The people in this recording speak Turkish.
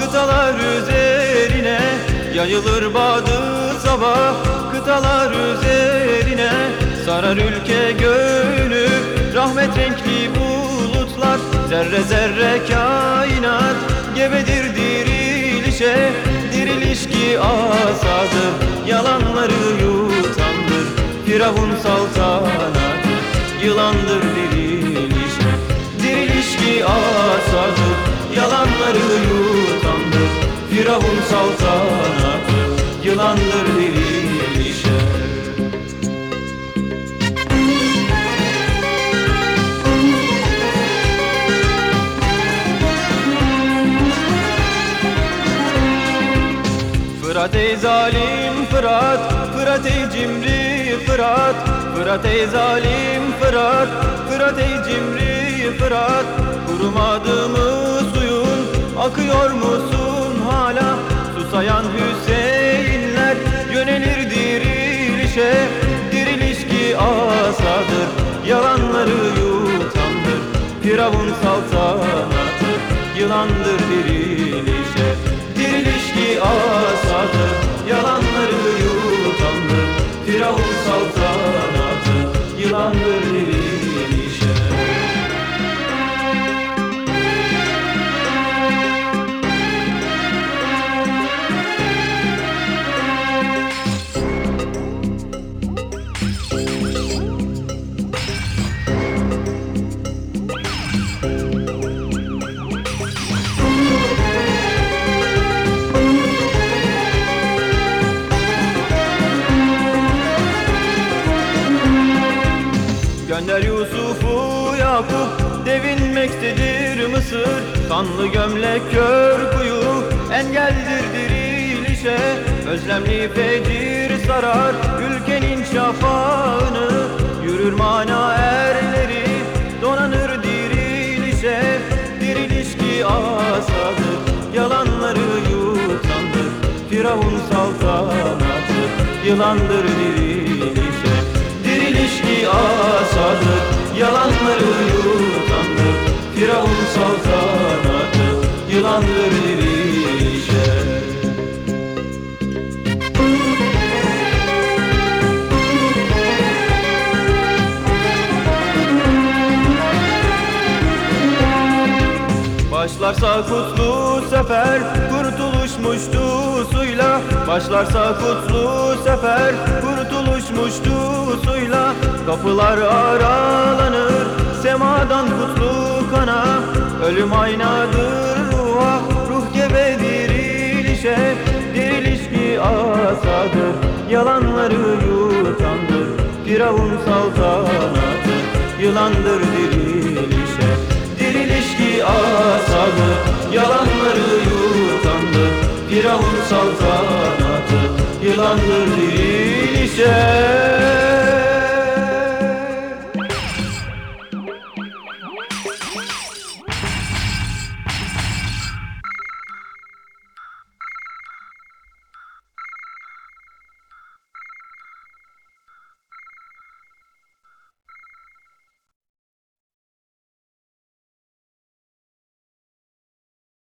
Kıtalar üzerine. Yayılır badı sabah Kıtalar üzerine. Sarar ülke gönlü Rahmet renkli bulutlar. Zerre zerre kainat Gebedir dirilişe. Diriliş ki asadır Yalanları yutandır. Firavun saltanatı Yılandır dirilişe Asadır Yalanları yutandır Firavun saltanatı Yılandır dirilişe Fırat ey zalim Fırat Fırat ey cimri Fırat Fırat ey zalim Fırat Fırat ey cimri Fırat Kurumadı suyun Akıyor musun hala? Susayan Hüseyinler Yönelir dirilişe Diriliş ki asadır Yalanları yutandır. Firavun saltanatı Yılandır dirilişe Gönder Yusuf'u Yakup Devinmektedir Mısır. Kanlı gömlek kör kuyu Engeldir dirilişe. Özlemli fecir sarar Ülkenin şafağını. Yürür mana erleri Donanır dirilişe. Diriliş ki asadır Yalanları yutandır. Firavun saltanatı Yılandır dirilişe Başlarsa kutlu sefer Kurtuluşmuştu suyla. Başlarsa kutlu sefer Kurtuluşmuştu suyla. Kapılar aralanır Semadan kutlu kana. Ölüm aynadır ruha Ruh gebe dirilişe Diriliş ki asadır Yalanları yutandır. Firavun saltanatı Yılandır Diriliş ki asadır Yalanları yutandır Firavun saltanatı Yılandır dirilişe